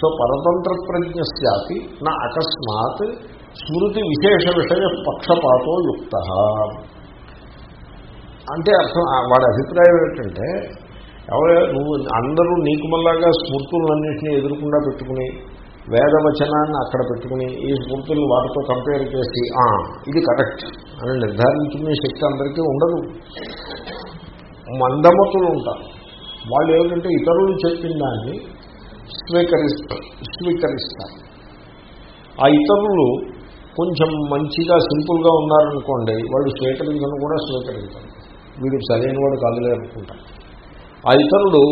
So పరతంత్ర ప్రజ్ఞ నా అకస్మాత్ స్మృతి విశేష విషయ పక్షపాతో యుక్త. అంటే అర్థం వాడి అభిప్రాయం ఏంటంటే ఎవరు నువ్వు అందరూ నీకు మళ్ళాగా స్మృతులన్నింటినీ ఎదురకుండా పెట్టుకుని వేదవచనాన్ని అక్కడ పెట్టుకుని ఈ స్మృతులు వాటితో కంపేర్ చేసి "ఆ, ఇది కరెక్ట్ అని నిర్ధారించుకునే శక్తి అందరికీ ఉండదు. మందమతులు ఉంటారు. వాళ్ళు ఏమిటంటే ఇతరులు చెప్పిన దాన్ని స్వీకరిస్తారు స్వీకరిస్తారు ఆ ఇతరులు కొంచెం మంచిగా సింపుల్గా ఉన్నారనుకోండి వాళ్ళు స్వీకరించను కూడా స్వీకరించారు. వీడు సరైన వాడు కాదులే అనుకుంటారు ఆ ఇతరుడు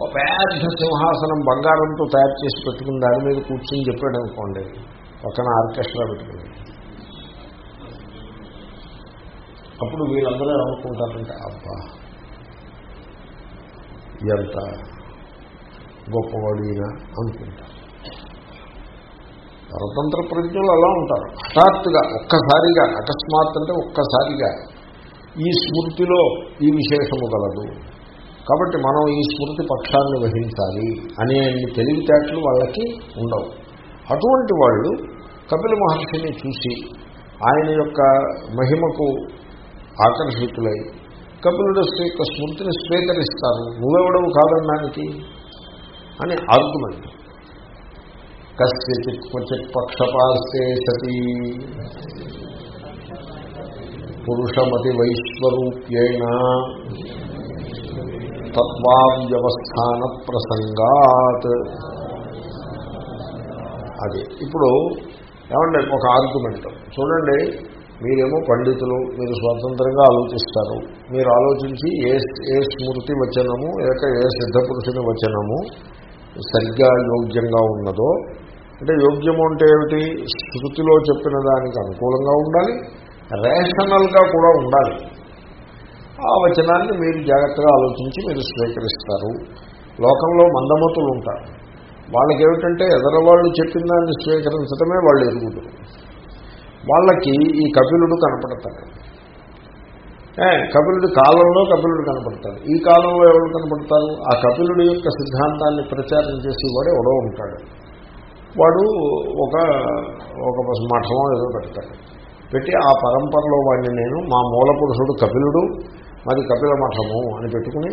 ఒక పెద్ద సింహాసనం బంగారంతో తయారు చేసి పెట్టుకుని దాని మీద కూర్చొని చెప్పాడు అనుకోండి పక్కన ఆర్కెస్ట్రా పెట్టుకుని. అప్పుడు వీళ్ళందరూ అనుకుంటారంటే అబ్బా ఎంత గొప్పవాడు ఈయన అనుకుంటారు పరతంత్ర ప్రజ్ఞలు అలా ఉంటారు. హఠాత్తుగా ఒక్కసారిగా అకస్మాత్ అంటే ఒక్కసారిగా ఈ స్మృతిలో ఈ విశేషము గలదు. కాబట్టి మనం ఈ స్మృతి పక్షాన్ని వహించాలి అనే తెలివితేటలు వాళ్ళకి ఉండవు. అటువంటి వాళ్ళు కపిల మహర్షిని చూసి ఆయన యొక్క మహిమకు ఆకర్షితులై కపిలుడు యొక్క స్మృతిని స్వీకరిస్తారు. నువ్వెవడవు కాదనడానికి? అని ఆర్గ్యుమెంట్. కస్యచిత్ క్వచిత్ పక్షపాస్తే సతీ. పురుషమతి వైశ్వరూప్యేణ తత్వావ్యవస్థాన ప్రసంగాత్ అది. ఇప్పుడు ఏమంటే ఒక ఆర్గ్యుమెంట్. చూడండి మీరేమో పండితులు మీరు స్వతంత్రంగా ఆలోచిస్తారు. మీరు ఆలోచించి ఏ ఏ స్మృతి వచనము లేక ఏ సిద్ధపురుషుని వచనము సరిగ్గా యోగ్యంగా ఉన్నదో అంటే యోగ్యము అంటే ఏమిటి? శృతిలో చెప్పిన దానికి అనుకూలంగా ఉండాలి రేషనల్గా కూడా ఉండాలి. ఆ వచనాన్ని మీరు జాగ్రత్తగా ఆలోచించి మీరు స్వీకరిస్తారు. లోకంలో మందమతులు ఉంటారు. వాళ్ళకి ఏమిటంటే ఎదరవాళ్ళు చెప్పిన దాన్ని స్వీకరించడమే వాళ్ళు ఎరుగుతారు వాళ్ళకి ఈ కపిలుడు కనపడతాడు. కపిలుడు కాలంలో కపిలుడు కనపడతాడు. ఈ కాలంలో ఎవరు కనపడతారు? ఆ కపిలుడి యొక్క సిద్ధాంతాన్ని ప్రచారం చేసి వాడు ఎవడో ఉంటాడు. వాడు ఒక ఒక మఠమో ఏదో పెడతాడు. పెట్టి ఆ పరంపరలో వాడిని నేను మా మూల పురుషుడు కపిలుడు మాది కపిల మఠము అని పెట్టుకుని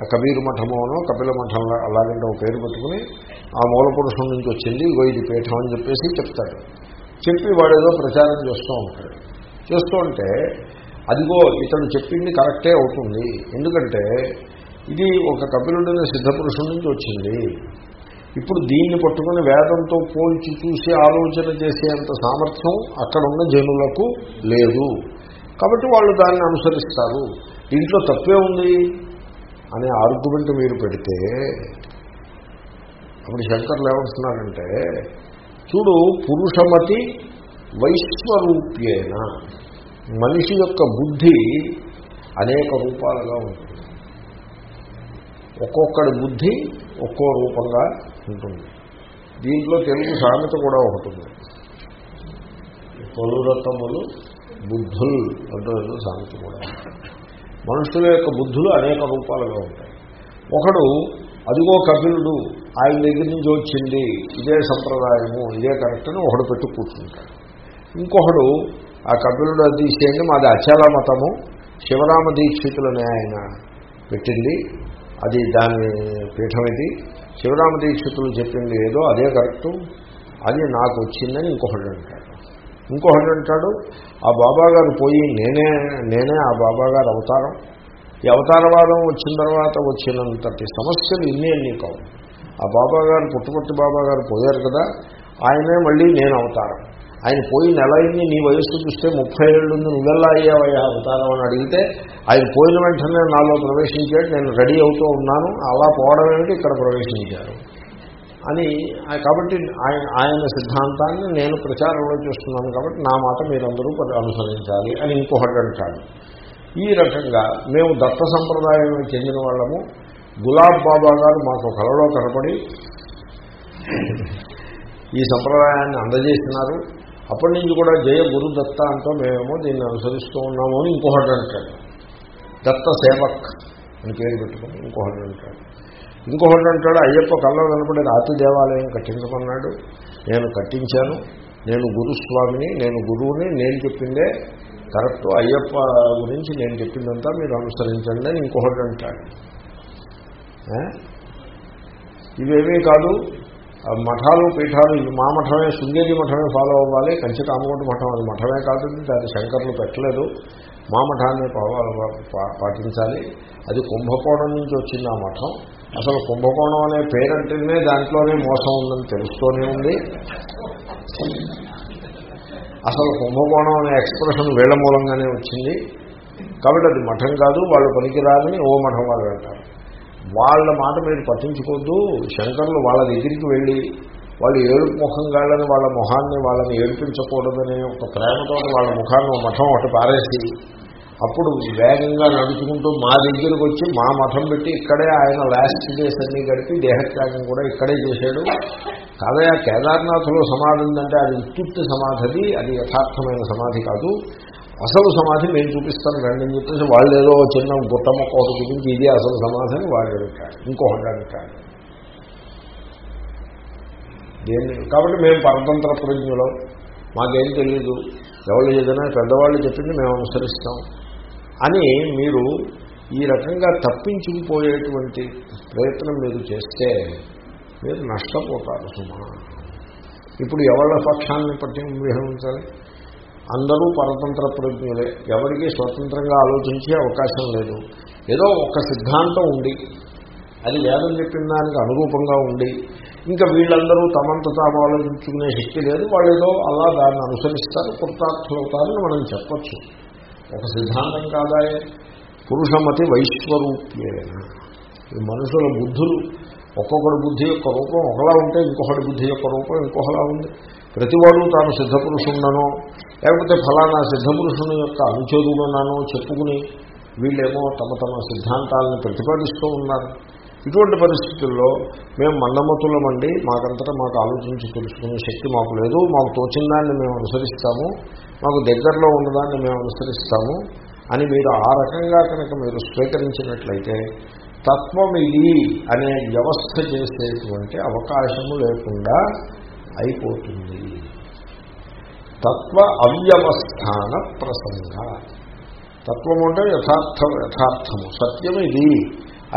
ఆ కబీరు మఠమోనో కపిల మఠం అలాగంటే ఒక పేరు పెట్టుకుని ఆ మూల పురుషుడి నుంచి వచ్చింది ఇగో ఇది పీఠం అని చెప్పేసి చెప్తాడు. చెప్పి వాడు ఏదో ప్రచారం చేస్తూ ఉంటాడు. చేస్తూ ఉంటే అదిగో ఇతడు చెప్పింది కరెక్టే అవుతుంది. ఎందుకంటే ఇది ఒక కపిలుడిని సిద్ధపురుషుడి నుంచి వచ్చింది. ఇప్పుడు దీన్ని పట్టుకుని వేదంతో పోల్చి చూసి ఆలోచన చేసేంత సామర్థ్యం అక్కడ ఉన్న జనులకు లేదు. కాబట్టి వాళ్ళు దాన్ని అనుసరిస్తారు. దీంట్లో తప్పే ఉంది అనే ఆర్గ్యుమెంట్ మీరు పెడితే అప్పుడు శంకర్లు ఏమంటున్నారంటే చూడు పురుషమతి వైశ్వరూప్యేన. మనిషి యొక్క బుద్ధి అనేక రూపాలుగా ఉంటుంది. ఒక్కొక్కడి బుద్ధి ఒక్కో రూపంగా ఉంటుంది. దీంట్లో తెలుగు సామెత కూడా ఒకటి ఉంది. తొలురతములు బుద్ధులు అంటూ సామెత కూడా మనుషుల యొక్క బుద్ధులు అనేక రూపాలుగా ఉంటాయి. ఒకడు అదిగో కపిలుడు ఆయన దగ్గర నుంచి వచ్చింది ఇదే సంప్రదాయము ఇదే కరెక్ట్ అని ఒకడు పెట్టు కూర్చుంటాడు ఇంకొకడు ఆ కపిలుడు అది తీసేయండి మాది అచల మతము. శివరామ దీక్షితులని ఆయన పెట్టింది. అది దాని పీఠం ఇది. శివరామ దీక్షితులు చెప్పింది ఏదో అదే కరెక్టు. అది నాకు వచ్చిందని ఇంకొకడు అంటాడు. ఇంకొకడు అంటాడు ఆ బాబాగారు పోయి నేనే నేనే ఆ బాబా గారు అవతారం. ఈ అవతారవాదం వచ్చిన తర్వాత వచ్చినంతటి సమస్యలు ఇన్ని అన్ని కావు. ఆ బాబాగారు పుట్టుపట్టి బాబా గారు పోయారు కదా ఆయనే మళ్ళీ నేను అవతారం. ఆయన పోయి నెల అయింది నీ వయస్సు చూస్తే ముప్పై ఏళ్ళు ఉంది నువ్వెల్లా అయ్యావయ్యా అవతారం అని అడిగితే ఆయన పోయిన వెంటనే నాలో ప్రవేశించాడు నేను రెడీ అవుతూ ఉన్నాను అలా పోవడం ఏమిటి? ఇక్కడ ప్రవేశించారు. అని కాబట్టి ఆయన ఆయన సిద్ధాంతాన్ని నేను ప్రచారంలో చేస్తున్నాను కాబట్టి నా మాట మీరందరూ అనుసరించాలి అని ఇంకొకటి అంటాడు. ఈ రకంగా మేము దత్త సంప్రదాయానికి చెందిన వాళ్ళము. గులాబ్ బాబా గారు మాకు కలలో కనపడి ఈ సంప్రదాయాన్ని అందజేసినారు. అప్పటి నుంచి కూడా జయ గురు దత్త అంటూ మేమేమో దీన్ని అనుసరిస్తూ ఉన్నాము అని ఇంకొకటి అంటాడు. దత్త సేవక్ అని పేరు పెట్టుకుని ఇంకొకటి అంటాడు. ఇంకొకటి అంటాడు అయ్యప్ప కల్లో కనపడే రాతి దేవాలయం కట్టించమన్నాడు నేను కట్టించాను. నేను గురుస్వామిని నేను గురువుని నేను చెప్పిందే కరెక్ట్. అయ్యప్ప గురించి నేను చెప్పిందంతా మీరు అనుసరించండి అని ఇంకొకటి అంటాడు. ఇవేమీ కాదు. మఠాలు పీఠాలు ఇవి మా మఠమే శృంగేరి మఠమే ఫాలో అవ్వాలి. కంచి కామకోటి మఠం అది మఠమే కాదు దాన్ని శంకర్లు పెట్టలేదు. మా మఠాన్ని పా- పాటించాలి. అది కుంభకోణం నుంచి వచ్చింది ఆ మఠం. అసలు కుంభకోణం అనే పేరంటేనే దాంట్లోనే మోసం ఉందని తెలుస్తూనే ఉంది. అసలు కుంభకోణం అనే ఎక్స్ప్రెషన్ వీళ్ళ మూలంగానే వచ్చింది. కాబట్టి అది మఠం కాదు వాళ్ళు పనికిరాదని ఓ మఠం వాళ్ళు అంటారు. వాళ్ళ మాట మీరు పట్టించుకోవద్దు. శంకర్లు వాళ్ళ దగ్గరికి వెళ్ళి వాళ్ళు ఏడుపు ముఖం కాళ్ళని వాళ్ళ మొహాన్ని వాళ్ళని ఏడిపించకూడదనే ఒక ప్రేమతో వాళ్ళ ముఖాన్ని మఠం ఒకటి పారేసి అప్పుడు వేగంగా నడుచుకుంటూ మా దగ్గరికి వచ్చి మా మఠం పెట్టి ఇక్కడే ఆయన లాస్ట్ డేస్ అన్ని గడిపి దేహత్యాగం కూడా ఇక్కడే చేశాడు. కాదయా కేదార్నాథ్లో సమాధి ఉందంటే అది ఉత్తుత్తి సమాధి అది యథార్థమైన సమాధి కాదు. అసలు సమాధి నేను చూపిస్తాను రండి అని చెప్పేసి వాళ్ళు ఏదో చిన్న గుట్టమ్మ కోట గురించి ఇది అసలు సమాధి అని వాళ్ళు అడుగుతాడు ఇంకొకటి అంటాడు దేన్ని? కాబట్టి మేము పరతంత్ర ప్రజ్ఞులం. మాకేం తెలియదు ఎవరు ఏదైనా పెద్దవాళ్ళు చెప్పింది మేము అనుసరిస్తాం. అని మీరు ఈ రకంగా తప్పించుకుపోయేటువంటి ప్రయత్నం మీరు చేస్తే మీరు నష్టపోతారు సుమా. ఇప్పుడు ఎవరి పక్షాన్ని పట్టి విహరించాలి అందరూ పరతంత్ర ప్రజ్ఞులే. ఎవరికి స్వతంత్రంగా ఆలోచించే అవకాశం లేదు. ఏదో ఒక సిద్ధాంతం ఉంది. అది వేదం చెప్పిన దానికి అనురూపంగా ఉండి ఇంకా వీళ్ళందరూ తమంత తాము ఆలోచించుకునే శక్తి లేదు. వాళ్ళు ఏదో అలా దాన్ని అనుసరిస్తారు కృతార్థులవుతారని మనం చెప్పచ్చు. ఒక సిద్ధాంతం కాదాయే. పురుషమతి వైశ్వరూప్యేన. ఈ మనుషుల బుద్ధులు ఒక్కొక్కడి బుద్ధి యొక్క రూపం ఒకలా ఉంటే ఇంకొకటి బుద్ధి యొక్క రూపం ఇంకొకలా ఉంది. ప్రతివాడు తాను సిద్ధపురుషుండనో లేకపోతే ఫలానా సిద్ధపురుషుని యొక్క అనుచరుడునో చెప్పుకుని వీళ్ళేమో తమ తమ సిద్ధాంతాలను ప్రతిపాదిస్తూ ఉన్నారు. ఇటువంటి పరిస్థితుల్లో మేము మందమతులమండి. మాకంతటా మాకు ఆలోచించి తెలుసుకునే శక్తి మాకు లేదు. మాకు తోచిన దాన్ని మేము అనుసరిస్తాము. మాకు దగ్గరలో ఉన్నదాన్ని మేము అనుసరిస్తాము అని మీరు ఆ రకంగా కనుక మీరు స్వీకరించినట్లయితే తత్వమిది అనే వ్యవస్థ చేసేటువంటి అవకాశము లేకుండా అయిపోతుంది. తత్వ అవ్యవస్థాన ప్రసంగ. తత్వం అంటే యథార్థం యథార్థము. సత్యం ఇది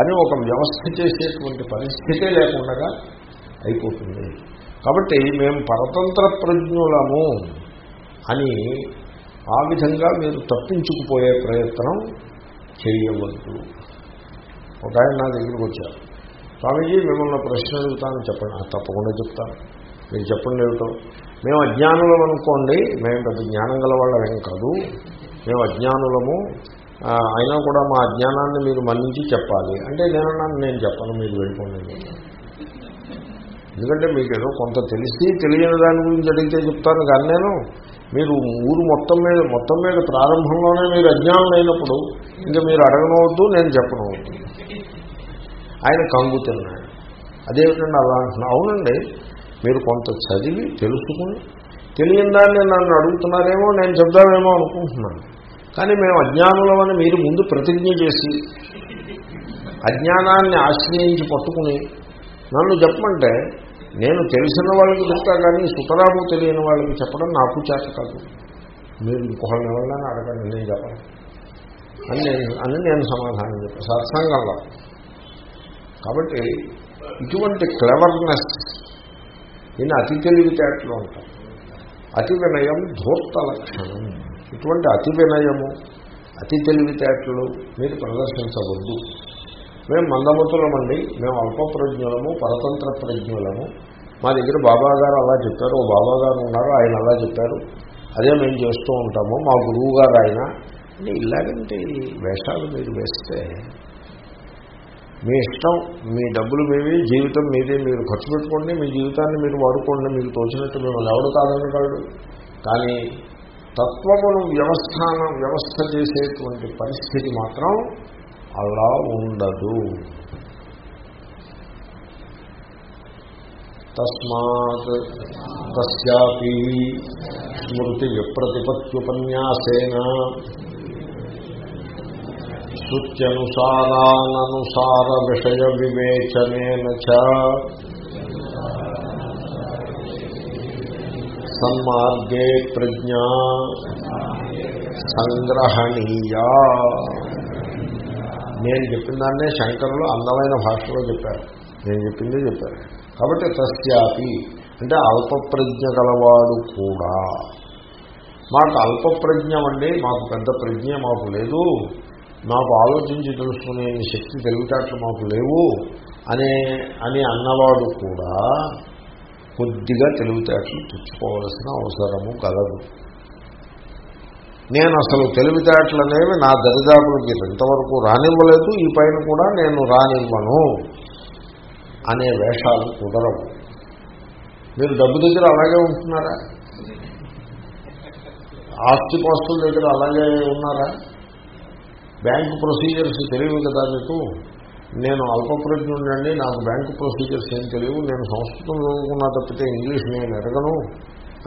అని ఒక వ్యవస్థ చేసేటువంటి పరిస్థితే లేకుండా అయిపోతుంది. కాబట్టి మేము పరతంత్ర ప్రజ్ఞులము అని ఆ విధంగా మీరు తప్పించుకుపోయే ప్రయత్నం చేయవద్దు. ఒక ఆయన నా దగ్గరికి వచ్చారు. స్వామీజీ మిమ్మల్ని ప్రశ్న అడుగుతాను చెప్పండి. తప్పకుండా చెప్తాను. మీరు చెప్పండి ఏమిటో. మేము అజ్ఞానులం అనుకోండి మేము పెద్ద జ్ఞానం గల వాళ్ళమేం కాదు. మేము అజ్ఞానులము. అయినా కూడా మా అజ్ఞానాన్ని మీరు మన్నించి చెప్పాలి. అంటే నేనన్నాను నేను చెప్పను మీరు వెళ్ళిపోండి ఎందుకంటే మీకు ఏదో కొంత తెలిసి తెలియని దాని గురించి అడిగితే చెప్తాను కానీ నేను మీరు ఊరు మొత్తం మీద మొత్తం మీద ప్రారంభంలోనే మీరు అజ్ఞానం అయినప్పుడు ఇంకా మీరు అడగనవద్దు నేను చెప్పనవద్దు. ఆయన కంగు తిన్నాడు. అదేమిటండి అలా అంటున్నా అవునండి మీరు కొంత చదివి తెలుసుకుని తెలియని దాన్ని నన్ను అడుగుతున్నారేమో నేను చెప్దామేమో అనుకుంటున్నాను. కానీ మేము అజ్ఞానులమని మీరు ముందు ప్రతిజ్ఞ చేసి అజ్ఞానాన్ని ఆశ్రయించి పట్టుకుని నన్ను చెప్పమంటే నేను తెలిసిన వాళ్ళకి చెప్తా కానీ సుతరాము తెలియని వాళ్ళకి చెప్పడం నాకు చేత కాదు. మీరు ఇంకొకళ్ళని ఎవరినైనా అడగండి నేను చెప్పాలి అని నేను అని నేను సమాధానం చెప్పాను. సత్సంగంలో కాబట్టి ఇటువంటి క్లెవర్నెస్ నేను అతి తెలివితేటలు ఉంటాను అతి వినయం ధూర్త లక్షణం. ఇటువంటి అతి వినయము అతి తెలివితేటలు మీరు ప్రదర్శించవద్దు. మేము మందమతులమండి మేము అల్ప ప్రజ్ఞులము పరతంత్ర ప్రజ్ఞులము మా దగ్గర బాబా గారు అలా చెప్పారు ఓ బాబా గారు ఉన్నారు ఆయన అలా చెప్పారు. అదే మేము చేస్తూ ఉంటాము మా గురువు గారు ఆయన ఇలాగంటే వేషాలు మీరు వేస్తే మీ ఇష్టం మీ డబ్బులు మీవి జీవితం మీదే మీరు ఖర్చు పెట్టుకోండి మీ జీవితాన్ని మీరు వాడుకోండి మీకు తోచినట్టు మిమ్మల్ని ఎవడు కాదనగలడు? కానీ తత్వమును వ్యవస్థాన వ్యవస్థ చేసేటువంటి పరిస్థితి మాత్రం అలా ఉండదు. తస్మాత్ తస్యాపి స్మృతి విప్రతిపత్యుపన్యాసేన శృత్యనుసారాననుసార విషయ వివేచనేన చ. సన్మార్గే ప్రజ్ఞా సంగ్రహణీయా. నేను చెప్పిన దాన్నే శంకరులు అందమైన భాషలో చెప్పారు. నేను చెప్పిందే చెప్పారు. కాబట్టి తస్యాపి అంటే అల్పప్రజ్ఞ గలవాడు కూడా. మాకు అల్పప్రజ్ఞ అండి మాకు పెద్ద ప్రజ్ఞ మాకు లేదు. నాకు ఆలోచించి తెలుసుకునే శక్తి తెలివితేటలు మాకు లేవు అనే అని అన్నవాడు కూడా కొద్దిగా తెలివితేటలు తెచ్చుకోవాల్సిన అవసరము కలదు. నేను అసలు తెలివితేటలు అనేవి నా దరిదాపులకి ఇంతవరకు రానివ్వలేదు ఈ పైన కూడా నేను రానివ్వను అనే వేషాలు కుదరవు. మీరు డబ్బు దగ్గర అలాగే ఉంటున్నారా? ఆస్తి పాస్తుల దగ్గర అలాగే ఉన్నారా? బ్యాంకు ప్రొసీజర్స్ తెలియవు కదా మీకు? నేను అల్పప్రజ్ఞుండండి నాకు బ్యాంకు ప్రొసీజర్స్ ఏం తెలియవు. నేను సంస్కృతం చదువుకున్నా తప్పితే ఇంగ్లీష్ నేను ఎరగను.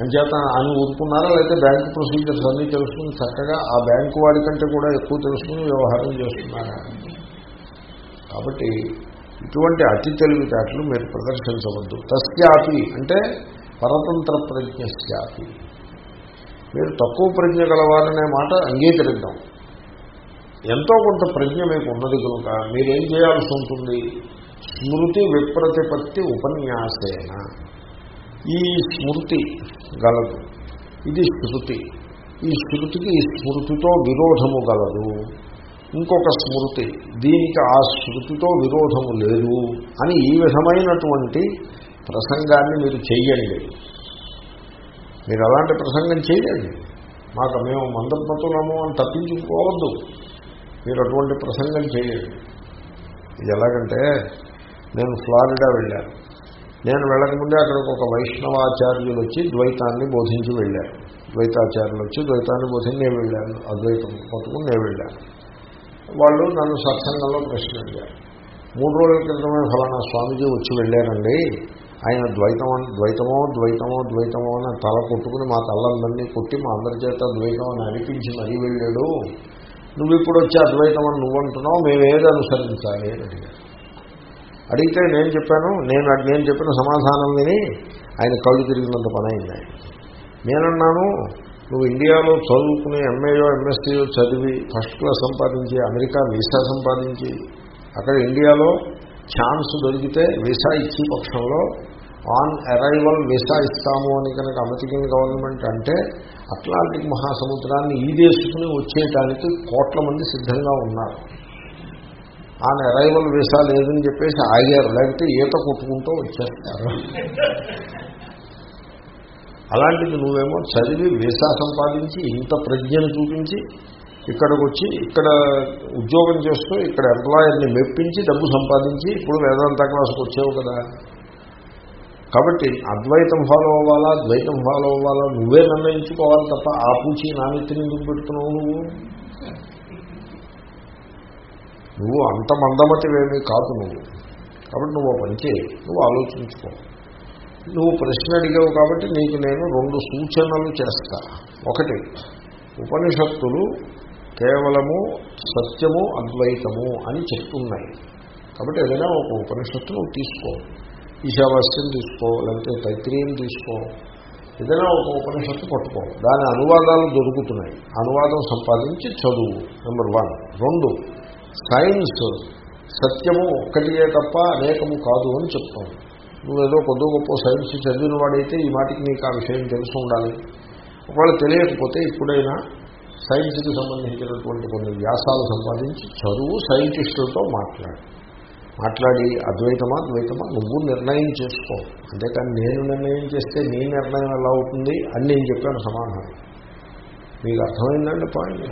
అంచేత అని ఊరుకున్నారా? లేకపోతే బ్యాంకు ప్రొసీజర్స్ అన్నీ తెలుసుకుని చక్కగా ఆ బ్యాంకు వాడి కంటే కూడా ఎక్కువ తెలుసుకుని వ్యవహారం చేస్తున్నారా? కాబట్టి ఇటువంటి అతి తెలివితేటలు మీరు ప్రదర్శించవద్దు. తస్యాపి అంటే పరతంత్ర ప్రజ్ఞస్యాపి మీరు తక్కువ ప్రజ్ఞ గలవారనే మాట అంగీకరిద్దాం. ఎంతో కొంత ప్రజ్ఞ మీకు ఉన్నది కనుక మీరేం చేయాల్సి ఉంటుంది? స్మృతి విప్రతిపత్తి ఉపన్యాసేన. ఈ స్మృతి గలదు. ఇది శృతి. ఈ శృతికి ఈ స్మృతితో విరోధము గలదు. ఇంకొక స్మృతి దీనికి ఆ శృతితో విరోధము లేదు అని ఈ విధమైనటువంటి ప్రసంగాన్ని మీరు చెయ్యండి. మీరు అలాంటి ప్రసంగం చేయండి మాకు మేము మందపతులము అని తప్పించుకోవద్దు. మీరు అటువంటి ప్రసంగం చేయండి. ఇది ఎలాగంటే నేను ఫ్లారిడా వెళ్ళాను. నేను వెళ్ళకముందే అక్కడికి ఒక వైష్ణవాచార్యులు వచ్చి ద్వైతాన్ని బోధించి వెళ్ళారు. ద్వైతాచార్యులు వచ్చి ద్వైతాన్ని బోధించి నేను వెళ్ళాను. అద్వైతం పట్టుకుని నేను వెళ్ళాను. వాళ్ళు నన్ను సత్సంగంలో ప్రశ్న అడిగారు మూడు రోజుల క్రితమే ఫలానా స్వామీజీ వచ్చి వెళ్ళారండి. ఆయన ద్వైతం ద్వైతమో ద్వైతమో ద్వైతమో అని తల కొట్టుకుని మా తల్లందరినీ కొట్టి మా అందరి చేత ద్వైతం అని అనిపించి మరీ వెళ్ళాడు. నువ్వు ఇప్పుడు వచ్చి అద్వైతం అని నువ్వు అంటున్నావు మేము ఏది అనుసరించాలి అని అడిగారు అడిగితే నేను చెప్పాను నేను నేను చెప్పిన సమాధానం విని ఆయన కళ్ళు తిరిగినంత పని అయింది ఆయన. నేనన్నాను నువ్వు ఇండియాలో చదువుకుని ఎంఏయో ఎంఎస్సీయో చదివి ఫస్ట్ క్లాస్ సంపాదించి అమెరికా వీసా సంపాదించి అక్కడ ఇండియాలో ఛాన్స్ దొరికితే వీసా ఇచ్చే పక్షంలో ఆన్ అరైవల్ వీసా ఇస్తాము అని కనుక అమెరికన్ గవర్నమెంట్ అంటే అట్లాంటిక్ మహాసముద్రాన్ని ఈదేసుకుని వచ్చేయడానికి కోట్ల మంది సిద్ధంగా ఉన్నారు. ఆన్ అరైవల్ వీసా లేదని చెప్పేసి ఆగారు. లేకపోతే ఈత కొట్టుకుంటూ వచ్చేస్తారు. అలాంటిది నువ్వేమో చదివి వీసా సంపాదించి ఇంత ప్రజ్ఞను చూపించి ఇక్కడికి వచ్చి ఇక్కడ ఉద్యోగం చేస్తూ ఇక్కడ ఎంప్లాయర్ని మెప్పించి డబ్బు సంపాదించి ఇప్పుడు వేదాంత క్లాసుకు వచ్చావు కదా. కాబట్టి అద్వైతం ఫాలో అవ్వాలా ద్వైతం ఫాలో అవ్వాలా నువ్వే నిర్ణయించుకోవాలి తప్ప ఆ పూచి నా నెత్తిని ఎందుకు పెడుతున్నావు నువ్వు? నువ్వు అంత మందమతివేమీ కాదు నువ్వు. కాబట్టి నువ్వు మంచి నువ్వు ఆలోచించుకో. నువ్వు ప్రశ్న అడిగావు కాబట్టి నీకు నేను రెండు సూచనలు చేస్తా. ఒకటి ఉపనిషత్తులు కేవలము సత్యము అద్వైతము అని చెప్తున్నాయి. కాబట్టి ఏదైనా ఒక ఉపనిషత్తు నువ్వు తీసుకో. ఈశావాస్యం తీసుకో లేకపోతే తైత్రీయం తీసుకో ఏదైనా ఒక ఉపనిషత్తు పట్టుకో దాని అనువాదాలు దొరుకుతున్నాయి. అనువాదం సంపాదించి చదువు నెంబర్ వన్ రెండు సైన్స్ సత్యము ఒక్కటియే తప్ప అనేకము కాదు అని చెప్తాను నువ్వేదో కొద్ది గొప్ప సైన్స్ చదివిన వాడైతే ఈ మాటికి నీకు ఆ విషయం తెలిసి ఉండాలి. ఒకవేళ తెలియకపోతే ఇప్పుడైనా సైన్స్కి సంబంధించినటువంటి కొన్ని వ్యాసాలు సంపాదించి చదువు సైంటిస్టులతో మాట్లాడు. మాట్లాడి అద్వైతమా ద్వైతమా నువ్వు నిర్ణయం చేసుకో. అంతేకాని నేను నిర్ణయం చేస్తే నీ నిర్ణయం ఎలా అవుతుంది అని నేను చెప్పాను సమాధానం. మీకు అర్థమైందండి పాయింట్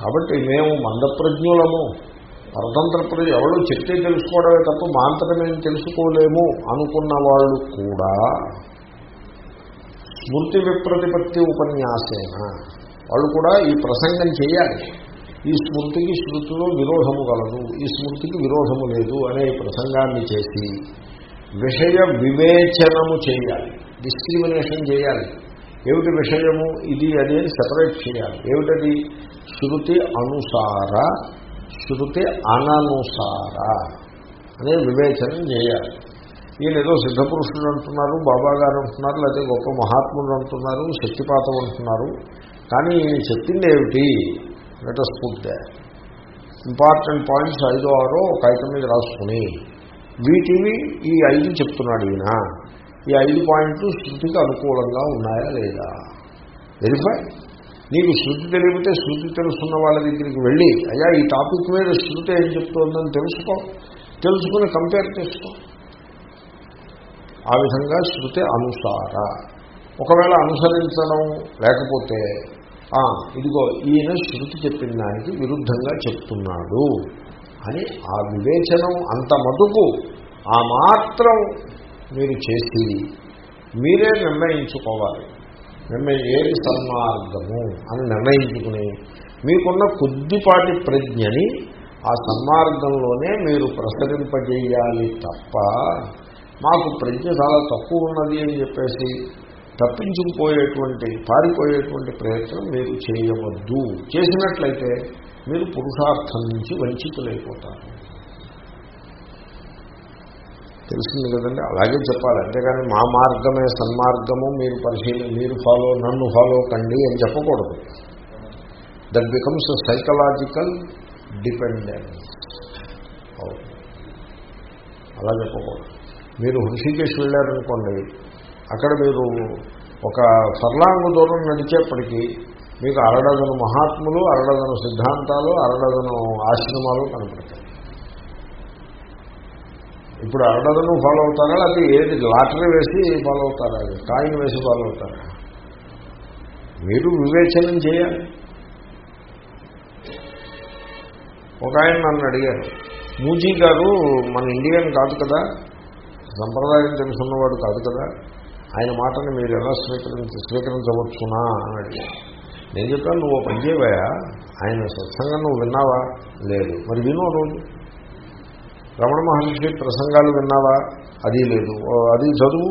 కాబట్టి మేము మందప్రజ్ఞులము. పరతంత్ర ప్రజ ఎవరు చెప్తే తెలుసుకోవడమే తప్ప మాంతట మేము తెలుసుకోలేము అనుకున్న వాళ్ళు కూడా స్మృతి విప్రతిపత్తి ఉపన్యాసేన. వాళ్ళు కూడా ఈ ప్రసంగం చేయాలి. ఈ స్మృతికి శృతిలో విరోధము కలదు ఈ స్మృతికి విరోధము లేదు అనే ప్రసంగాన్ని చేసి విషయ వివేచనము చేయాలి. డిస్క్రిమినేషన్ చేయాలి. ఏమిటి విషయము? ఇది అది సెపరేట్ చేయాలి. ఏమిటది? శృతి అనుసార శృతి అననుసార అనే వివేచనం చేయాలి. ఈయన ఏదో సిద్ధపురుషుడు అంటున్నారు బాబా గారు అంటున్నారు లేదా గొప్ప మహాత్ముడు అంటున్నారు శక్తిపాతం అంటున్నారు. కానీ ఈయన చెప్పింది ఏమిటి? లెటస్ఫుడ్ ఇంపార్టెంట్ పాయింట్స్ ఐదో ఆరో ఒక ఐటమ్ మీద రాసుకుని. వీటిని ఈ ఐదు చెప్తున్నాడు ఈయన. ఈ ఐదు పాయింట్లు శృతికి అనుకూలంగా ఉన్నాయా లేదా? వెరిఫై నీకు శృతి తెలిపితే శృతి తెలుసుకున్న వాళ్ళ దగ్గరికి వెళ్ళి అయ్యా ఈ టాపిక్ మీద శృతి ఏం చెప్తుందని తెలుసుకో. తెలుసుకుని కంపేర్ చేసుకో. ఆ విధంగా శృతి అనుసార. ఒకవేళ అనుసరించడం లేకపోతే ఇదిగో ఈయన శృతి చెప్పిన దానికి విరుద్ధంగా చెప్తున్నాడు. అని ఆ వివేచనం అంత మటుకు ఆ మాత్రం మీరు చేసి మీరే నిర్ణయించుకోవాలి. నిర్ణయం ఏది సన్మార్గము అని నిర్ణయించుకుని మీకున్న కొద్దిపాటి ప్రజ్ఞని ఆ సన్మార్గంలోనే మీరు ప్రసరింపజేయాలి తప్ప మాకు ప్రజ్ఞ చాలా తక్కువ ఉన్నది అని చెప్పేసి తప్పించుకుపోయేటువంటి పారిపోయేటువంటి ప్రయత్నం మీరు చేయవద్దు. చేసినట్లయితే మీరు పురుషార్థం నుంచి వంచితులైపోతారు. తెలిసింది కదండి? అలాగే చెప్పాలి. అంతేగాని మా మార్గమే సన్మార్గము మీరు పరిశీలి మీరు ఫాలో నన్ను ఫాలో కండి అని చెప్పకూడదు. That becomes psychological dependence. అలా చెప్పకూడదు. మీరు హృషికేశ్ వెళ్ళారనుకోండి అక్కడ మీరు ఒక ఫర్లాంగ్ దూరం నడిచేప్పటికీ మీకు అరడదను మహాత్ములు అరడదను సిద్ధాంతాలు అరడదను ఆశ్రమాలు కనపడతాయి. ఇప్పుడు అరడదను ఫాలో అవుతారా లేకపోతే ఏది? లాటరీ వేసి ఫాలో అవుతారా అది కాయిన్ వేసి ఫాలో అవుతారా మీరు వివేచనం చేయాలి. ఒక ఆయన నన్ను అడిగారు మూజీ గారు మన ఇండియన్ కాదు కదా? సంప్రదాయం తెలుసున్నవాడు కాదు కదా? ఆయన మాటని మీరు ఎలా స్వీకరించ స్వీకరించవచ్చునా అని అడిగారు నేను చెప్పాను నువ్వు పనిచేయవా ఆయన సత్సంగం నువ్వు విన్నావా? లేదు. మరి విను రోజు. రమణ మహర్షి ప్రసంగాలు విన్నావా? అది లేదు. ఓ, అది చదువు.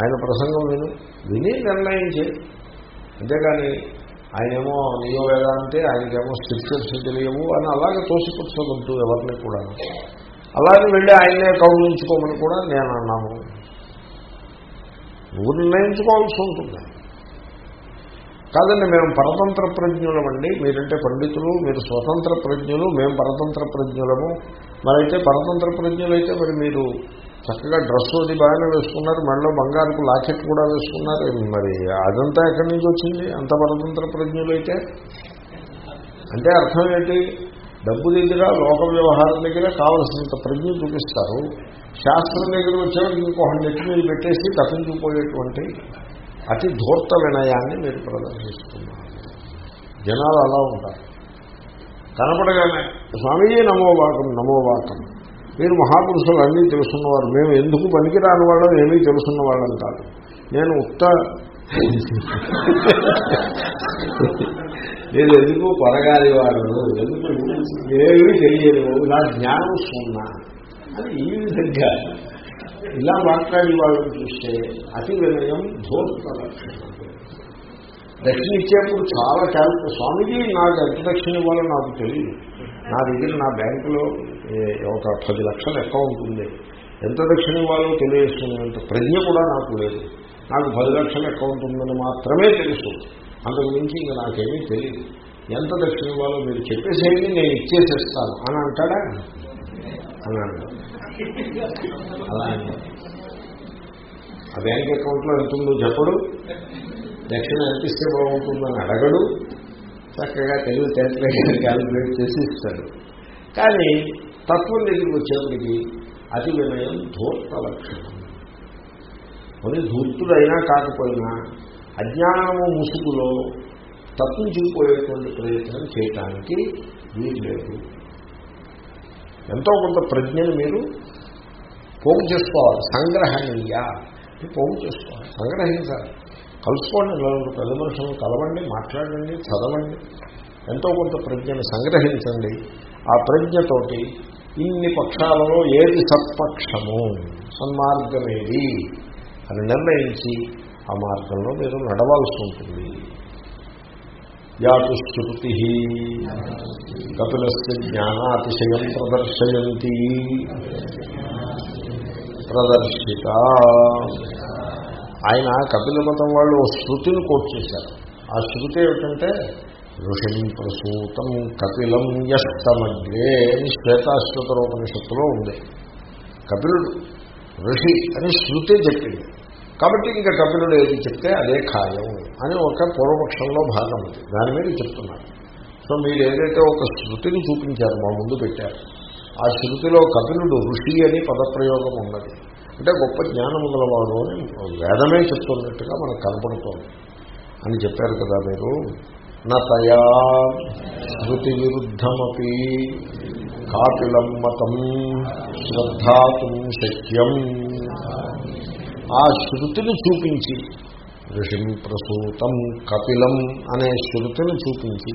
ఆయన ప్రసంగం విను. విని నిర్ణయించే అంతేకాని అంతేగాని ఆయనేమో నియో వేదాంతే ఆయనకేమో స్క్రిప్చర్స్ తెలియవు అని అలాగే తోసిపుచ్చవద్దు ఎవరిని కూడా అలాగే వెళ్ళి ఆయనే కౌగులించుకోమని కూడా నేను అన్నాను. నువ్వు నిర్ణయించుకోవాల్సి ఉంటుంది. కాదండి మేము పరతంత్ర ప్రజ్ఞులమండి. మీరంటే పండితులు మీరు స్వతంత్ర ప్రజ్ఞులు మేము పరతంత్ర ప్రజ్ఞులము. మరైతే పరతంత్ర ప్రజ్ఞులైతే మరి మీరు చక్కగా డ్రెస్ అది బాగానే వేసుకున్నారు మెడలో బంగారుకు లాకెట్ కూడా వేసుకున్నారు. మరి అదంతా ఎక్కడి నుంచి వచ్చింది? అంత పరతంత్ర ప్రజ్ఞులైతే? అంటే అర్థం ఏంటి? డబ్బు దగ్గర లోక వ్యవహారం దగ్గర కావలసినంత ప్రజ్ఞ చూపిస్తారు. శాస్త్రం దగ్గర వచ్చేవారికి ఇంకొక నెట్టి మీరు పెట్టేసి తప్పించుకుపోయేటువంటి అతి ధూర్త వినయాన్ని మీరు ప్రదర్శిస్తున్నారు. జనాలు అలా ఉంటారు. కనపడగానే స్వామీజీ నమోవాకం నమోవాకం మీరు మహాపురుషులు అన్నీ తెలుసున్నవారు. మేము ఎందుకు పనికిరాని వాళ్ళం ఏమీ తెలుసున్న వాళ్ళం కాదు. నేను ఉత్త నేను ఎందుకు పొరగాలి వాడు ఎందుకు ఏమీ తెలియదు నా జ్ఞానం సున్నా. అని ఈ విధంగా. ఇలా మాట్లాడి వాళ్ళని చూస్తే అతి వినయం ధూర్త దక్షిణ ఇచ్చేప్పుడు చాలా క్యాల్కు స్వామిజీ నాకు ఎంత దక్షిణ ఇవ్వాలో నాకు తెలియదు నా దగ్గర నా బ్యాంకులో ఒక పది లక్షల అకౌంట్ ఉంది. ఎంత దక్షిణ ఇవ్వాలో తెలియజేసుకునేంత ప్రజ్ఞ కూడా నాకు లేదు. నాకు పది లక్షల అకౌంట్ ఉందని మాత్రమే తెలుసు. అంతకు మించి ఇంకా నాకేమీ తెలియదు ఎంత దక్షిణ ఇవ్వాలో మీరు చెప్పేసేయండి నేను ఇచ్చేసేస్తాను. అని అంటాడా? అని అంటాడు అలా ఆ బ్యాంక్ అకౌంట్లో ఎంత ఉందో చెప్పడు. దక్షిణ ఎంత ఇస్తే బాగుంటుందని అడగడు. చక్కగా తెలుగు తేటగా క్యాలిక్యులేట్ చేసి ఇస్తాడు. కానీ తత్వం దగ్గరికి వచ్చేప్పటికి అతి వినయం ధూర్త లక్షణం. మరి ధూర్తుడైనా కాకపోయినా అజ్ఞానము ముసుగులో తప్పించిపోయేటువంటి ప్రయత్నం చేయటానికి వీలు లేదు. ఎంతో కొంత ప్రజ్ఞను మీరు పోగు చేసుకోవాలి. సంగ్రహణీయ పోగు చేసుకోవాలి. సంగ్రహించాలి. కలుసుకోండి. నలుగురు పెద్ద మనుషులను కలవండి మాట్లాడండి చదవండి. ఎంతో కొంత ప్రజ్ఞను సంగ్రహించండి. ఆ ప్రజ్ఞతోటి ఇన్ని పక్షాలలో ఏది సత్పక్షము? సన్మార్గమేది? అని నిర్ణయించి ఆ మార్గంలో మీరు నడవాల్సి ఉంటుంది. యాతు శృతి కపిలస్ జ్ఞానాతిశయం ప్రదర్శయంతి. ప్రదర్శిత. ఆయన కపిల మతం వాళ్ళు ఓ శృతిని కోట్ చేశారు. ఆ శృతి ఏమిటంటే ఋషిం ప్రసూతం కపిలం యష్టమగ్రే అని శ్వేతాశ్వతరోపనిషత్తులో ఉంది. కపిలుడు ఋషి అని శృతి చెప్పింది. కాబట్టి ఇంకా కపిలుడు ఏది చెప్తే అదే ఖాయం అని ఒక పూర్వపక్షంలో భాగం ఉంది. దాని మీద చెప్తున్నారు. సో మీరు ఏదైతే ఒక శృతిని చూపించారు మా ముందు పెట్టారు ఆ శృతిలో కపిలుడు ఋషి అని పదప్రయోగం ఉన్నది. అంటే గొప్ప జ్ఞానం గలవాడు అని వేదమే చెప్తున్నట్టుగా మనకు కనపడుతోంది. అని చెప్పారు కదా మీరు నతయా శృతి విరుద్ధమపి కాపిలం మతం శ్రద్ధాతుం శక్యం ఆ శృతిని చూపించి ఋషిం ప్రసూతం కపిలం అనే శృతిని చూపించి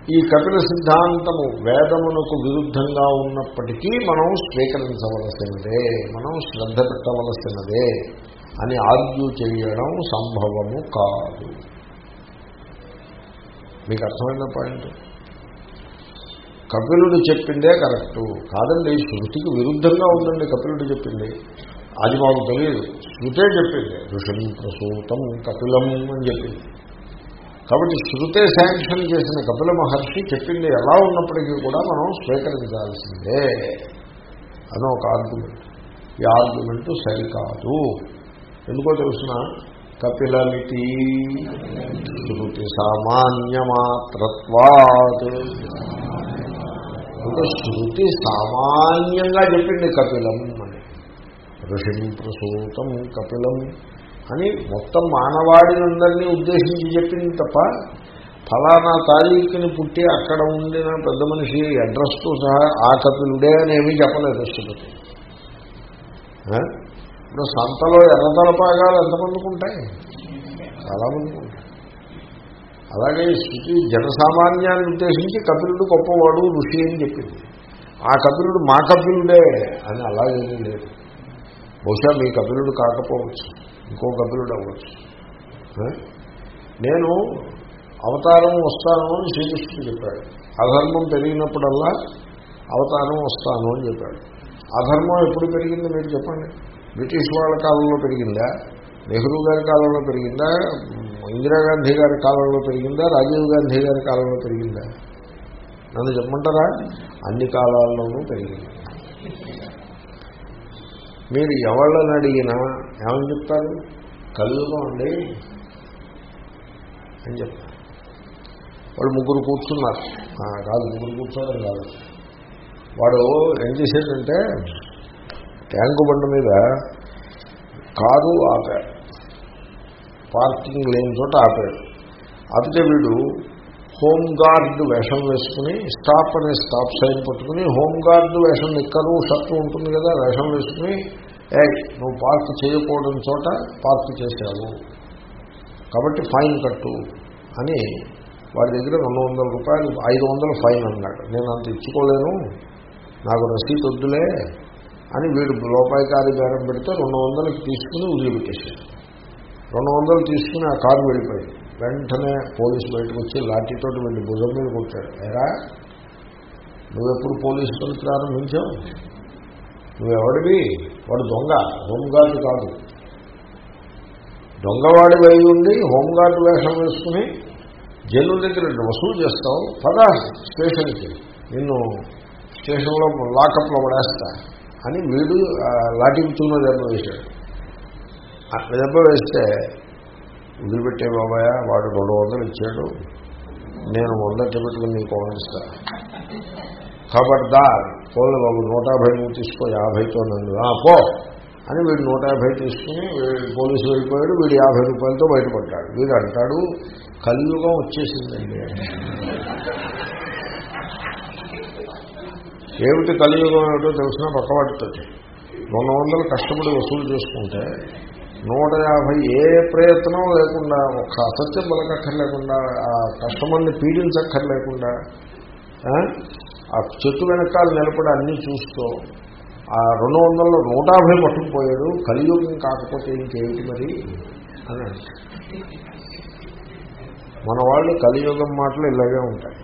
ఈ కపిల సిద్ధాంతము వేదమునకు విరుద్ధంగా ఉన్నప్పటికీ మనం స్వీకరించవలసినదే మనం శ్రద్ధ పెట్టవలసినదే అని ఆర్గ్యూ చేయడం సంభవము కాదు. మీకు అర్థమైన పాయింట్? కపిలుడు చెప్పిందే కరెక్టు. కాదండి శృతికి విరుద్ధంగా ఉందండి కపిలుడు చెప్పింది. అది మాకు తెలియదు. శృతే చెప్పింది. ఋషిం ప్రసూతం కపిలం అని చెప్పింది. కాబట్టి శృతే శాంక్షన్ చేసిన కపిల మహర్షి చెప్పింది ఎలా ఉన్నప్పటికీ కూడా మనం స్వీకరించాల్సిందే. అని ఒక ఆర్గ్యుమెంట్ ఈ ఆర్గ్యుమెంట్ సరికాదు. ఎందుకో తెలుసిన? కపిలమితి శృతి సామాన్యమాత్రత్వాత్. అంటే శృతి సామాన్యంగా చెప్పింది కపిలం. ఋషిం ప్రసూతం కపిలం అని మొత్తం మానవాడినందరినీ ఉద్దేశించి చెప్పింది తప్ప ఫలానా తారీఖుని పుట్టి అక్కడ ఉండిన పెద్ద మనిషి అడ్రస్తో సహా ఆ కపిలుడే అని ఏమీ చెప్పలేదు శృతి ఇప్పుడు సంతలో ఎర్రతలపాగాలు ఎంతమందికి ఉంటాయి? చాలామందికి ఉంటాయి. అలాగే శృతి జనసామాన్యాన్ని ఉద్దేశించి కపిలుడు గొప్పవాడు ఋషి అని చెప్పింది. ఆ కపిలుడు మా కపిలుడే అని అలాగే లేదు. బహుశా మీ కపిలుడు కాకపోవచ్చు. ఇంకో కపిలుడు అవ్వచ్చు. నేను అవతారం వస్తాను అని శ్రీకృష్ణుడు చెప్పాడు. అధర్మం పెరిగినప్పుడల్లా అవతారం వస్తాను అని చెప్పాడు. అధర్మం ఎప్పుడు పెరిగింది మీరు చెప్పండి. బ్రిటిష్ వాళ్ళ కాలంలో పెరిగిందా? నెహ్రూ గారి కాలంలో పెరిగిందా? ఇందిరాగాంధీ గారి కాలంలో పెరిగిందా? రాజీవ్ గాంధీ గారి కాలంలో పెరిగిందా? నన్ను చెప్పమంటారా? అన్ని కాలాల్లోనూ పెరిగింది. మీరు ఎవళ్ళని అడిగినా ఏమని చెప్తారు? కలియుగం అండి అని చెప్తారు. వాళ్ళు ముగ్గురు కూర్చున్నారు. కాదు ముగ్గురు కూర్చోవడం కాదు. వాడు ఏం చేసేటంటే ట్యాంకు బండ మీద కారు ఆపాడు. పార్కింగ్ లేని చోట ఆపాడు. ఆపితే వీడు హోమ్ గార్డ్ వేషం వేసుకుని స్టాప్ అనే స్టాప్ సైన్ పట్టుకుని హోమ్ గార్డ్ వేషం నిక్కరు షర్టు ఉంటుంది కదా వేషం వేసుకుని ఏ నువ్వు పార్క్ చేయకూడని చోట పార్క్ చేశావు. కాబట్టి ఫైన్ కట్టు అని వాడి దగ్గర రెండు వందల రూపాయలు ఐదు వందలు ఫైన్ అన్నాడు. నేను అంత ఇచ్చుకోలేను నాకు రసీదు వద్దులే అని వీడు రూపాయికారి బేరం పెడితే రెండు వందలకి తీసుకుని వదిలిపెట్టేశాడు రెండు వందలు తీసుకుని ఆ కారు వెళ్ళిపోయింది. వెంటనే పోలీసు బయటకు వచ్చి లాఠీతోటి వెళ్ళి భుజం మీద కొట్టాడు. ఎరా నువ్వెప్పుడు పోలీసులు ప్రారంభించావు? నువ్వెవడివి? వాడు దొంగ. హోంగార్డు కాదు. దొంగవాడి వై ఉండి హోంగార్డు వేషం వేసుకుని జైలు దగ్గర వసూలు చేస్తావు. పదా స్టేషన్కి. నిన్ను స్టేషన్లో లాకప్లో పడేస్తా అని వీడు లాఠీ పుచ్చుల్లో దెబ్బ వేశాడు. దెబ్బ వేస్తే వదిలిపెట్టే బాబాయ్ వాడు రెండు వందలు ఇచ్చాడు. నేను వంద పెట్టుకుని నీకు వందిస్తా ఖబర్దార్ పోలే బాబు నూట యాభై నువ్వు తీసుకో యాభైతో నన్ను. పో. అని వీడు నూట యాభై తీసుకుని పోలీసు వెళ్ళిపోయాడు వీడు యాభై రూపాయలతో బయటపడ్డాడు. వీడు అంటాడు కలియుగం వచ్చేసిందండి. ఏమిటి కలియుగం ఏమిటో తెలిసినా పక్కబడుతుంది రెండు వందలు కష్టపడి వసూలు చేసుకుంటే నూట యాభై ఏ ప్రయత్నం లేకుండా ఒక్క అసత్యం పలకక్కర్లేకుండా ఆ కస్టమర్ని పీడించక్కర్లేకుండా ఆ చెట్టు వెనకాల నిలబడి అన్నీ చూస్తూ ఆ రెండు వందలలో నూట యాభై పట్టుకుపోయాడు. కలియుగం కాకపోతే ఇంకేమిటి మరి? అని మన వాళ్ళు కలియుగం మాటలు ఇలాగే ఉంటాయి.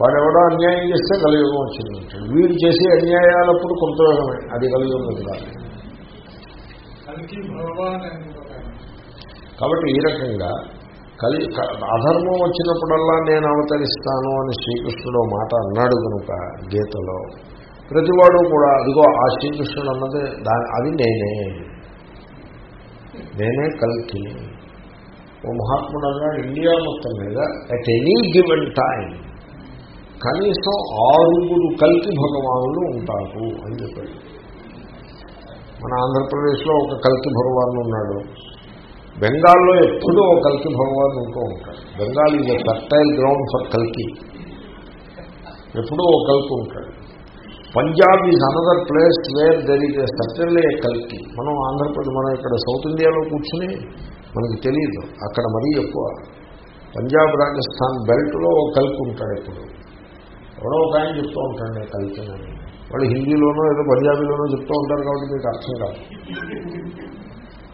వాడెవడో అన్యాయం చేస్తే కలియుగం వచ్చింది. వీడు చేసే అన్యాయాలప్పుడు కృతయుగమే అది కలియుగం కాదు కలికి భగవాన్ అని ఒక ఆయన. కాబట్టి ఈ రకంగా కలి క- అధర్మం వచ్చినప్పుడల్లా నేను అవతరిస్తాను అని శ్రీకృష్ణుడు మాట అన్నాడు కనుక గీతలో. ప్రతివాడు కూడా అదిగో ఆ శ్రీకృష్ణుడు అన్నది దాని అది నేనే. నేనే కల్కి. ఓ మహాత్ముడు అన్నాడు ఇండియా మొత్తం మీద అట్ ఎనీ గివెన్ టైం కనీసం ఆరుగురు కలిపి భగవానులు ఉంటారు అని చెప్పాడు. మన ఆంధ్రప్రదేశ్లో ఒక కల్కి భగవాన్ ఉన్నాడు. బెంగాల్లో ఎప్పుడూ ఒక కల్కి భగవాన్ ఉంటూ ఉంటాడు. Bengal is a fertile ground for కల్కి. ఎప్పుడూ ఒక కల్కి ఉంటాడు. Punjab is another place where there is certainly కల్కి. మనం ఆంధ్రప్రదేశ్ మనం ఇక్కడ సౌత్ ఇండియాలో కూర్చుని మనకి తెలియదు అక్కడ మరీ ఎక్కువ. పంజాబ్ రాజస్థాన్ బెల్ట్లో ఒక కల్కి ఉంటాడు ఎప్పుడు ఎవడో ఒక ఆయన చెప్తూ ఉంటాడు నేను కలిసిన వాళ్ళు హిందీలోనో ఏదో పంజాబీలోనో చెప్తూ ఉంటారు కాబట్టి మీకు అర్థం కాదు.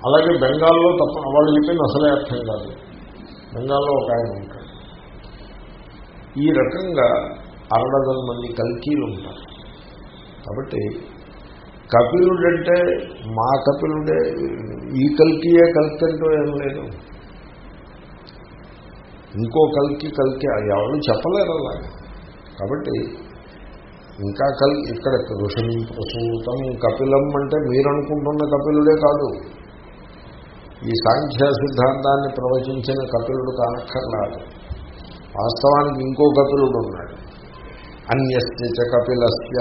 అలాగే బెంగాల్లో తప్ప వాళ్ళు చెప్పింది అసలే అర్థం కాదు. బెంగాల్లో ఒక ఆయన ఉంటాడు. ఈ రకంగా అరడజన్ మంది కల్కీలు ఉంటారు. కాబట్టి కపిలుడంటే మా కపిలుడే ఈ కల్కీయే కల్కి అంటూ ఏం లేదు. ఇంకో కల్కి కల్కి అది ఎవరు చెప్పలేరు అలాగే. కాబట్టి ఇంకా కల్ ఇక్కడ ఋషం ప్రసూతం కపిలం అంటే మీరనుకుంటున్న కపిలుడే కాదు. ఈ సాంఖ్య సిద్ధాంతాన్ని ప్రవచించిన కపిలుడు కానక్కర్లాదు. వాస్తవానికి ఇంకో కపిలుడు ఉన్నాడు అన్యస్య కపిలస్య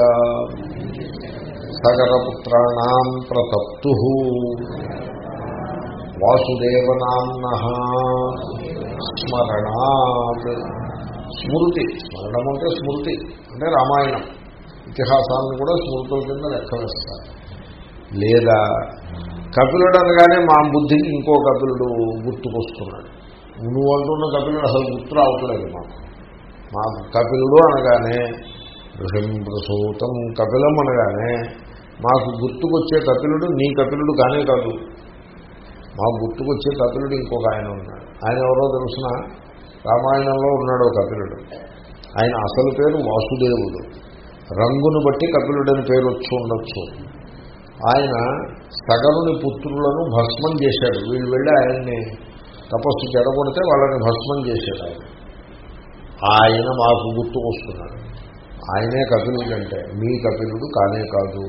సగరపుత్రాణం ప్రతప్తు. వాసుదేవనామ్న స్మరణాత్. స్మృతి స్మరణం అంటే స్మృతి అంటే రామాయణం. ఇతిహాసాలను కూడా స్మృతుల కింద లెక్క వేస్తారు. లేదా కపిలుడు అనగానే మా బుద్ధికి ఇంకో కపిలుడు గుర్తుకొస్తున్నాడు. నువ్వు అంటున్న కపిలుడు అసలు గుర్తు రావట్లేదు మాకు. మాకు కపిలుడు అనగానే ప్రసూతం కపిలం అనగానే మాకు గుర్తుకొచ్చే కపిలుడు నీ కపిలుడు కానే కాదు. మాకు గుర్తుకొచ్చే కపిలుడు ఇంకొక ఆయన ఉన్నాడు. ఆయన ఎవరో తెలుసిన? రామాయణంలో ఉన్నాడు కపిలుడు. ఆయన అసలు పేరు వాసుదేవుడు. రంగును బట్టి కపిలుడని పేరు వచ్చి ఉండొచ్చు. ఆయన సగరుని పుత్రులను భస్మం చేశాడు. వీళ్ళు వెళ్ళి ఆయన్ని తపస్సు చెడగొడితే వాళ్ళని భస్మం చేశాడు ఆయన. ఆయన మాకు గుర్తుకొస్తున్నాడు ఆయనే కపిలుడు అంటే మీ కపిలుడు కానే కాదు.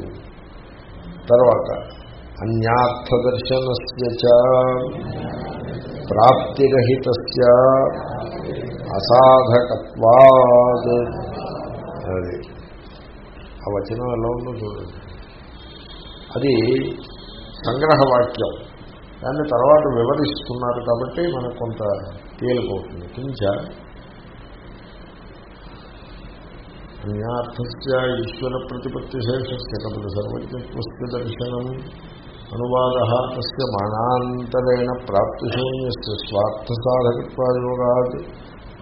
తర్వాత అన్యార్థ దర్శనస్య ప్రాప్తిరహిత అసాధకత్వాద్. అది. ఆ వచనం ఎలా ఉందో చూడండి. అది సంగ్రహవాక్యం. దాన్ని తర్వాత వివరిస్తున్నారు కాబట్టి మనకు కొంత తేలిపోతుంది. కించ. అన్యార్థస్య ఈశ్వర ప్రతిపత్తిశేషస్య కపిల సర్వజ్ఞత్వస్య దర్శనం. అనువాద తస్య మానాంతరేణ స్వార్థ స్వార్థసాధకత్వాయోగాత్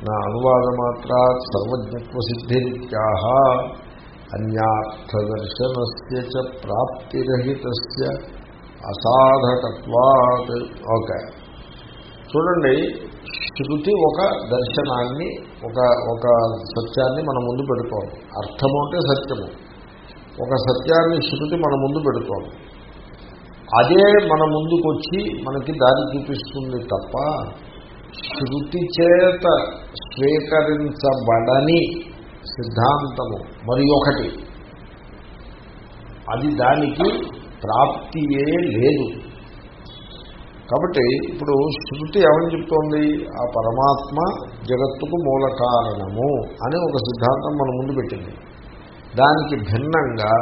నా అనువాదమాత్రాత్ సర్వజ్ఞత్వసిద్ధిరిత్యాహ. అన్యార్థదర్శనస్య చ ప్రాప్తిరహితస్య అసాధకత్వాత్. ఓకే. చూడండి శృతి ఒక దర్శనాన్ని ఒక ఒక సత్యాన్ని మన ముందు పెడుతోంది. అర్థము అంటే సత్యము. ఒక సత్యాన్ని శృతి మన ముందు పెడుతోంది. అదే మన ముందుకొచ్చి మనకి దారి చూపిస్తుంది తప్ప శృతి చేత స్వీకరించబడని సిద్ధాంతము మరి ఒకటి. అది దానికి ప్రాప్తియే లేదు. కాబట్టి ఇప్పుడు శృతి ఏమని చెప్తోంది? ఆ పరమాత్మ జగత్తుకు మూల కారణము అని ఒక సిద్ధాంతం మన ముందు పెట్టింది. దానికి భిన్నంగా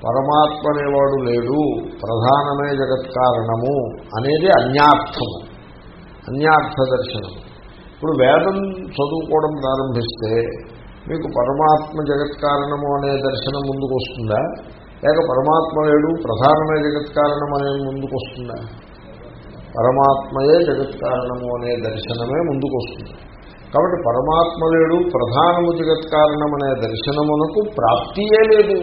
పరమాత్మ అనేవాడు లేడు ప్రధానమే జగత్ కారణము అనేది అన్యార్థము అన్యార్థ దర్శనం ఇప్పుడు వేదం చదువుకోవడం ప్రారంభిస్తే మీకు పరమాత్మ జగత్ కారణము అనే దర్శనం ముందుకు వస్తుందా లేక పరమాత్మ లేడు ప్రధానమే జగత్ కారణం అనే ముందుకు వస్తుందా పరమాత్మయే జగత్ కారణము అనే దర్శనమే ముందుకు వస్తుంది కాబట్టి పరమాత్మ లేడు ప్రధానము జగత్ కారణం అనే దర్శనమునకు ప్రాప్తియే లేదు.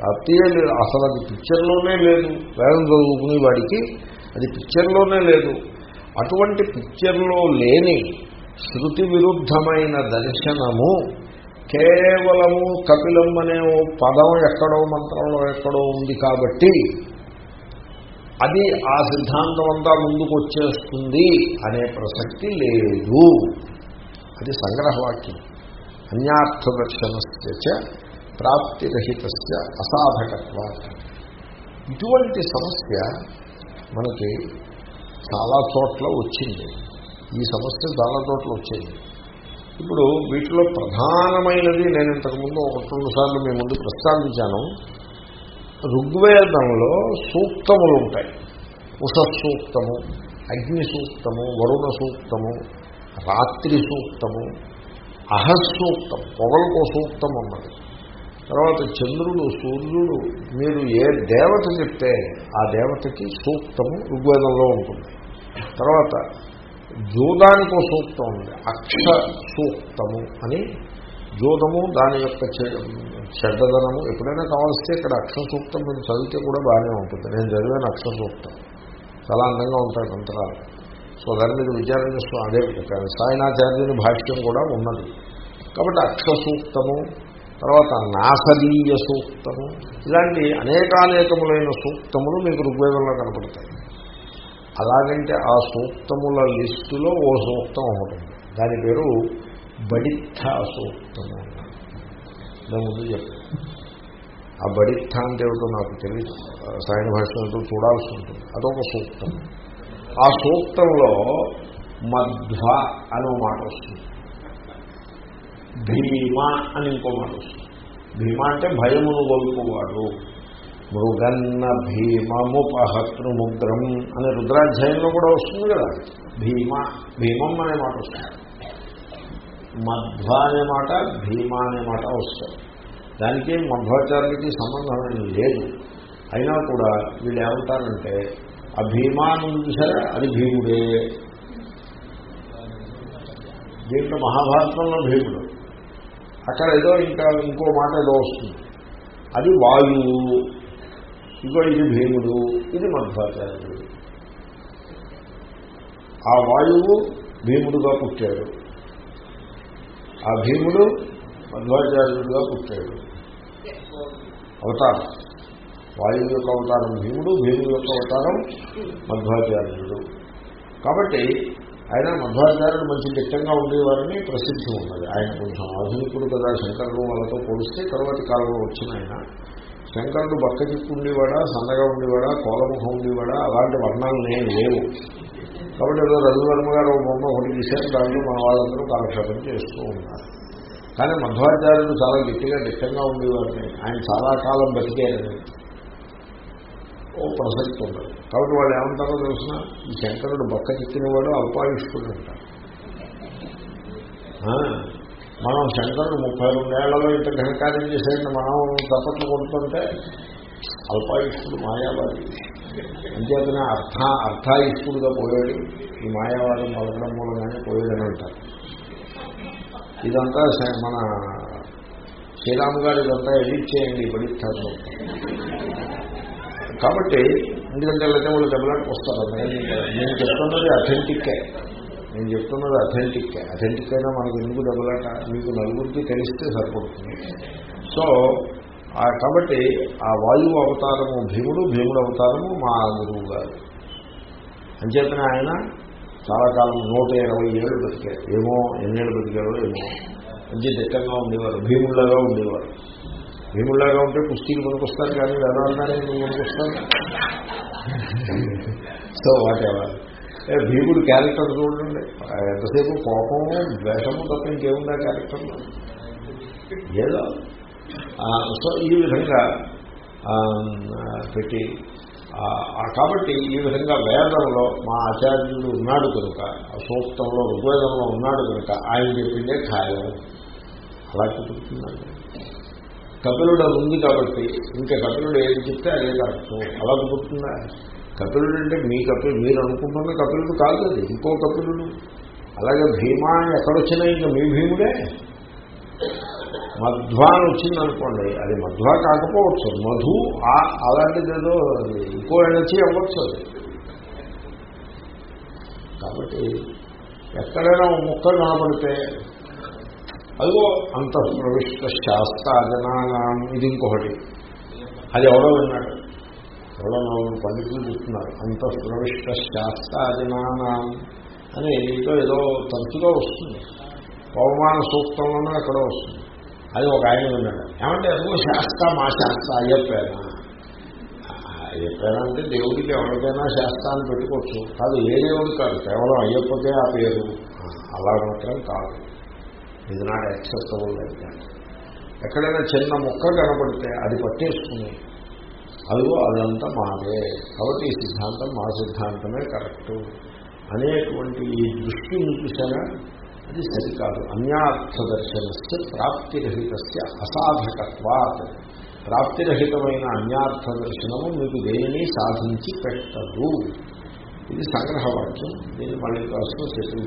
ప్రాప్తియే లేదు అసలు అది పిక్చర్లోనే లేదు. వేదం చదువుకునే వాడికి అది పిక్చర్లోనే లేదు. అటువంటి పిక్చర్లో లేని శృతి విరుద్ధమైన దర్శనము కేవలము కపిలం అనే ఓ పదం ఎక్కడో మంత్రంలో ఎక్కడో ఉంది కాబట్టి అది ఆ సిద్ధాంతం అంతా ముందుకు వచ్చేస్తుంది అనే ప్రసక్తి లేదు. అది సంగ్రహవాక్యం. అన్యార్థ దర్శనస్య ప్రాప్తిరహిత అసాధకత్వ ఇటువంటి సమస్య మనకి చాలా చోట్ల వచ్చింది. ఈ సమస్య చాలా చోట్ల వచ్చింది. ఇప్పుడు వీటిలో ప్రధానమైనది నేను ఇంతకుముందు ఒక రెండు సార్లు మీ ముందు ప్రస్తావించాను. ఋగ్వేదంలో సూక్తములు ఉంటాయి. ఉష సూక్తము అగ్ని సూక్తము వరుణ సూక్తము రాత్రి సూక్తము అహస్సూక్తం పొగలకో సూక్తం ఉన్నది తర్వాత చంద్రుడు సూర్యుడు మీరు ఏ దేవత చెప్తే ఆ దేవతకి సూక్తము ఋగ్వేదంలో ఉంటుంది. తర్వాత జూదానికి ఒక సూక్తం ఉంది అక్ష సూక్తము అని జూదము దాని యొక్క చె- చెడ్డదనము ఎప్పుడైనా కావాల్సి ఇక్కడ అక్ష సూక్తం మీరు చదివితే కూడా బాగానే ఉంటుంది. నేను చదివాను అక్ష సూక్తం. చాలా అందంగా ఉంటాయి మంత్రాలు. సో దాని మీద విచారణ చేస్తూ అదే సాయనాచార్యుని భాష్యం కూడా ఉన్నది. కాబట్టి అక్ష సూక్తము తర్వాత నాసదీయ సూక్తము. ఇలాంటి అనేకానేకములైన సూక్తములు మీకు ఋగ్వేదంలో కనపడతాయి. అలాగంటే ఆ సూక్తముల లిస్టులో ఓ సూక్తం ఒకటి దాని పేరు బడిత్థ సూక్తము దాని ముందు చెప్పాను ఆ బడిత్థ అంటే ఏమిటో నాకు తెలియదు. సాయన భాషలతో చూడాల్సి ఉంటుంది. అదొక సూక్తం. ఆ సూక్తంలో మధ్వ అనే మాట వస్తుంది. భీమ అని ఇంకో మాట వస్తుంది. భీమ అంటే భయమును గొలుపువాడు మృగన్న భీమముపహత్రు అనే రుద్రాధ్యాయంలో కూడా వస్తుంది కదా. భీమ భీమం అనే మాట వస్తుంది. మధ్వ అనే మాట భీమ అనే మాట వస్తుంది. దానికి మధ్వాచార్యులకి సంబంధం లేదు. అయినా కూడా వీళ్ళు ఏమంటారంటే ఆ భీమాను చూసారా? అది భీముడే. దీంట్లో మహాభారతంలో భీముడు. అక్కడ ఏదో ఇంకా ఇంకో మాట ఏదో వస్తుంది. అది వాయువు. ఇగో ఇది భీముడు. ఇది మధ్వాచార్యుడు. ఆ వాయువు భీముడుగా పుట్టాడు. ఆ భీముడు మధ్వాచార్యుడుగా పుట్టాడు. అవతారం. వాయువు యొక్క అవతారం భీముడు భీముడు యొక్క అవతారం మధ్వాచార్యుడు. కాబట్టి ఆయన మధ్వాచార్యుడు మంచి దిట్టంగా ఉండేవారని ప్రసిద్ధి ఉన్నది. ఆయన కొంచెం ఆధునికుడు కదా శంకరుడు వాళ్ళతో పోలిస్తే తర్వాతి కాలంలో వచ్చిన ఆయన. శంకరుడు బక్క చిక్కు ఉండేవాడా సన్నగా ఉండేవాడా కోలముఖం ఉండేవాడా? అలాంటి వర్ణాలు నేను లేవు. కాబట్టి ఏదో రఘువర్మ గారు ఒక బొమ్మ ఒకటి తీశారు దాంట్లో మన వాళ్ళందరూ కాలక్షేపం చేస్తూ ఉన్నారు. కానీ మధ్వాచార్యుడు చాలా గట్టిగా దిట్టంగా ఉండేవారిని ఆయన చాలా కాలం బతికారని. ఓ ప్రసక్తి ఉండదు కాబట్టి వాళ్ళు ఏమంటారో తెలిసిన ఈ శంకరుడు బక్క చిక్కినవాడు అల్పాయుష్కుడు అంటారు మనం శంకరుడు ముప్పై రెండేళ్ళలో ఇంత ఘనకార్యం చేసేయండి మనం తప్పట్లు కొడుతుంటే అల్పాయుష్కుడు మాయావాది. అంచేతనే అర్థ అర్థాయుష్కుడుగా పోయాడు. ఈ మాయావాదం పలకడం మూలంగానే పోయాడని అంటారు ఇదంతా మన శ్రీరామ్ గారు ఇదంతా ఎడిట్ చేయండి బడిస్తారు కాబట్టి ఎందుకంటే లేకపోతే వాళ్ళు దెబ్బలాటకు వస్తారు. నేను చెప్తున్నది అథెంటిక్కే నేను చెప్తున్నది అథెంటిక్కే అథెంటిక్ అయినా మనకు ఎందుకు దెబ్బలాట మీకు నలుగురికి తెలిస్తే సరిపడుతుంది సో కాబట్టి ఆ వాయువు అవతారము భీముడు భీముడు అవతారము మా గురువు గారు. అంచేతనే ఆయన చాలా కాలం నూట ఇరవై ఏళ్ళు బతికారు ఏమో ఎన్నేళ్ళు బతికారో ఏమో. మంచి దిట్టంగా ఉండేవారు. భీముళ్ళగా ఉండేవారు. భీముళ్ళగా ఉంటే కుస్తీలు పనికొస్తారు కానీ వేదాంతానికి పనికొస్తారు సో వాటెవర్ భీముడు క్యారెక్టర్ చూడండి. ఎంతసేపు కోపము ద్వేషము తప్ప ఇంకేముందా క్యారెక్టర్లో ఏదో. సో ఈ విధంగా పెట్టి కాబట్టి ఈ విధంగా వేదంలో మా ఆచార్యుడు ఉన్నాడు కనుక సూక్తంలో ఋగ్వేదంలో ఉన్నాడు కనుక ఆయన చెప్పిందే ఖాయం. అలా కుదురుతుందండి కపిలుడు ఉంది కాబట్టి ఇంకా కపిలుడు ఏది చెప్తే అదే కరెక్ట్. అలా గుర్తుందా? కపిలుడు అంటే మీ కపిలు మీరు అనుకుంటున్న కపిలుడు కాదు అది ఇంకో కపిలుడు. అలాగే భీమా ఎక్కడొచ్చినా ఇంకా మీ భీముడే. మధ్వ అని వచ్చిందనుకోండి అది మధ్వ కాకపోవచ్చు మధు అలాంటిది ఏదో ఇంకో ఎనర్జీ అవ్వచ్చు అది. కాబట్టి ఎక్కడైనా ఒక ముక్క కనపడితే అదిగో అంతఃప్రవిష్ట శాస్త్ర శాస్త్రాజనానం ఇది ఇంకొకటి. అది ఎవరో విన్నాడు. ఎవరో నలుగురు పండితులు చెప్తున్నారు. అంతఃప్రవిష్ట ప్రవిష్ట అని ఇంట్లో ఏదో తరచుగా వస్తుంది. పవమాన సూక్తంలోనూ అక్కడ వస్తుంది. అది ఒక ఆయన విన్నాడు. ఏమంటే అదిగో శాస్త్ర మా శాస్త్ర అయ్యప్పేనా? అయ్యప్పేనా అంటే దేవుడికి ఎవరికైనా శాస్త్రాన్ని పెట్టుకోవచ్చు. కాదు ఏ దేవుడు కాదు. కేవలం అయ్యప్పకే ఆ పేరు. అలా మాత్రం కాదు. ఇది నాట్ యాక్సెప్టబుల్ అయితే ఎక్కడైనా చిన్న మొక్క కనపడితే అది పట్టేసుకుని అదిగో అదంతా మాదే. కాబట్టి ఈ సిద్ధాంతం మా సిద్ధాంతమే కరెక్టు. అనేటువంటి ఈ దృష్టి చూసారా అది సరికాదు. అన్యార్థ దర్శనస్య ప్రాప్తిరహిత అసాధకత్వాత్. ప్రాప్తిరహితమైన అన్యార్థ దర్శనము మీకు దేనిని సాధించి పెట్టదు. ఇది సంగ్రహవాక్యం దీన్ని మళ్ళీ క్లాసులో సెటిల్